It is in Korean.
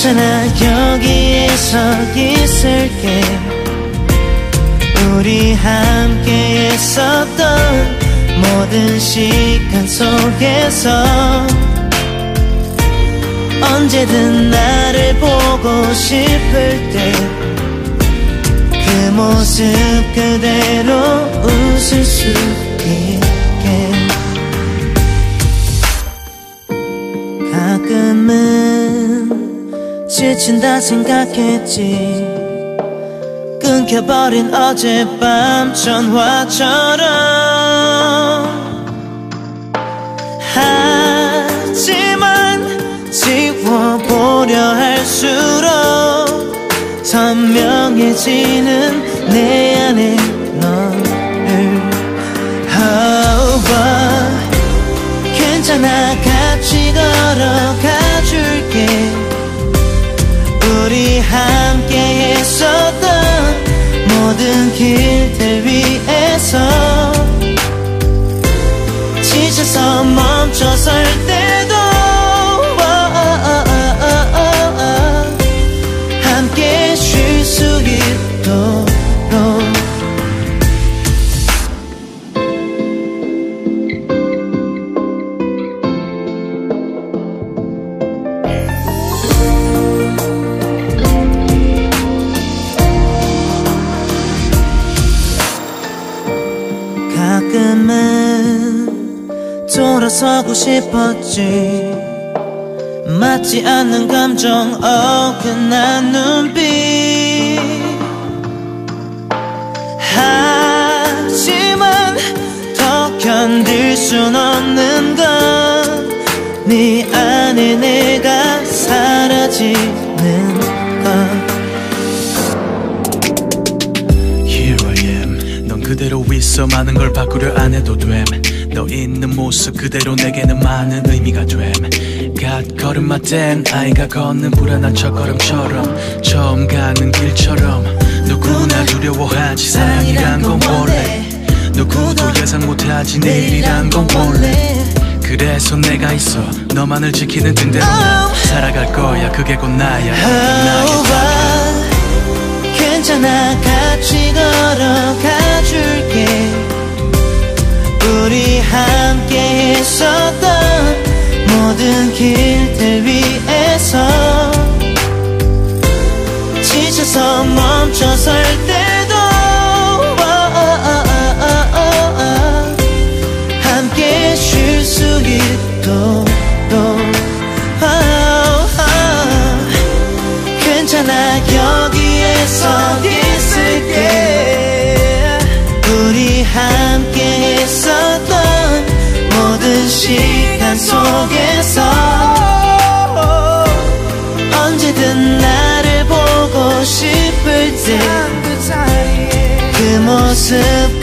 괜찮아 여기에서 있을게. 우리 함께 했었던 모든 시간 속에서 언제든 나를 보고 싶을 때 그 모습 그대로 웃을 수 지친다 생각했지. 끊겨버린 어젯밤 전화처럼. 하지만 지워보려 할수록 선명해지는 내 안에 너를. Oh, oh. 괜찮아 같이 걸어가 지쳐서 멈춰 설 때도 함께 쉴 수 있도록. 가끔은 돌아서고 싶었지. 맞지 않는 감정 어긋난 눈빛. 하지만 더 견딜 순 없는 건 네 안에 내가 사라지는 것 Here I am. 넌 그대로 있어. 많은 걸 바꾸려 안 해도 됨 너 있는 모습 그대로 내게는 많은 의미가 됨 갓 걸음마땐 아이가 걷는 불안한 첫걸음처럼 처음 가는 길처럼 누구나 두려워하지. 사랑이란 건 원래. 누구도 예상 못하지 내일이란 건 원래. 그래서 내가 있어 너만을 지키는 등대로 난 살아갈 거야. 그게 곧 나야. 나의 Oh, oh, 괜찮아. 같이 걸어가 모든 길들 위에서 지쳐서 멈춰 설 때도 함께 쉴 수 있도록. 괜찮아 여기에서 있을게. 우리 함께 did. Que